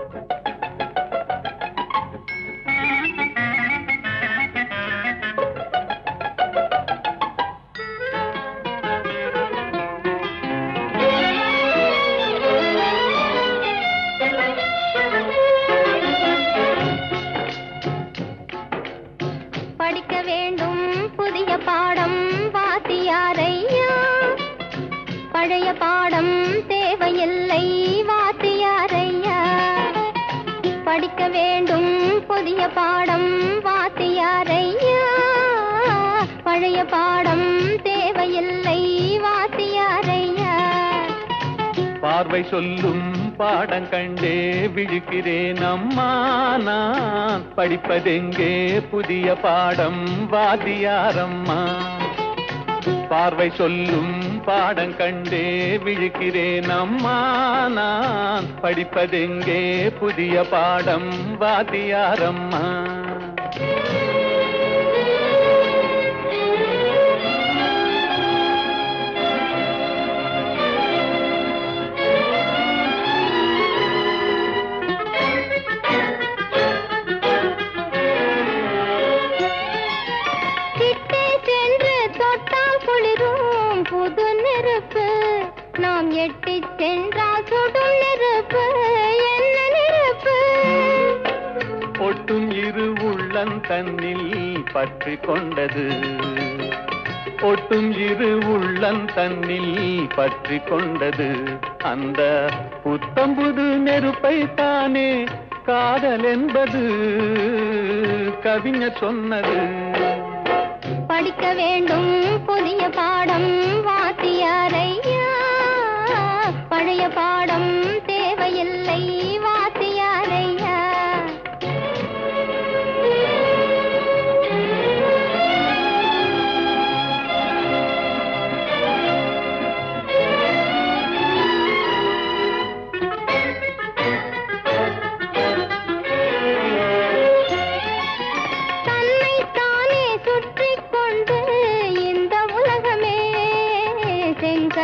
படிக்க கற்க வேண்டும் புதிய பாடம் வாத்தியாரையா? பழைய பாடம் தேவையில்லை வாத்தியாரையா? பார்வை சொல்லும் பாடம் கண்டே விழுக்கிறேன் அம்மா நான் படிப்பதெங்கே புதிய பாடம் வாதியாரம்மா பார்வை சொல்லும் பாடம் கண்டே விழுக்கிறேன் அம்மா நான் படிப்பதெங்கே புதிய பாடம் வாத்தியாரம்மா. நாம் எட்டி சென்றால் சுடும் நெருப்பு என்ன நெருப்பு? ஒட்டும் இரு உள்ளம் தன்னில் பற்றி கொண்டது. ஒட்டும் இரு உள்ளம் தன்னில் பற்றி கொண்டது. அந்த புத்தம்புது நெருப்பை தானே காதல் என்பது கவிஞர் சொன்னது. படிக்க வேண்டும் புதிய பாடம் வாத்தியாரையா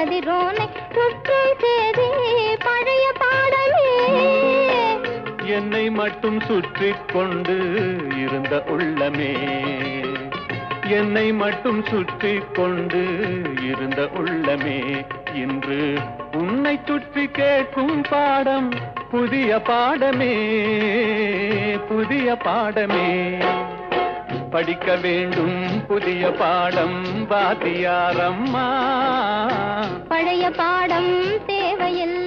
கதிரோனை சுற்றும் செய்தி பழைய பாடலே. என்னை மட்டும் சுற்றி கொண்டு இருந்த உள்ளமே. என்னை மட்டும் சுற்றி கொண்டு இருந்த உள்ளமே. இன்று உன்னை சுற்றி கேட்கும் பாடம் புதிய பாடமே புதிய பாடமே. படிக்க வேண்டும். புதிய பாடம் வாத்தியாரம்மா. பழைய பாடம் தேவையில்லை.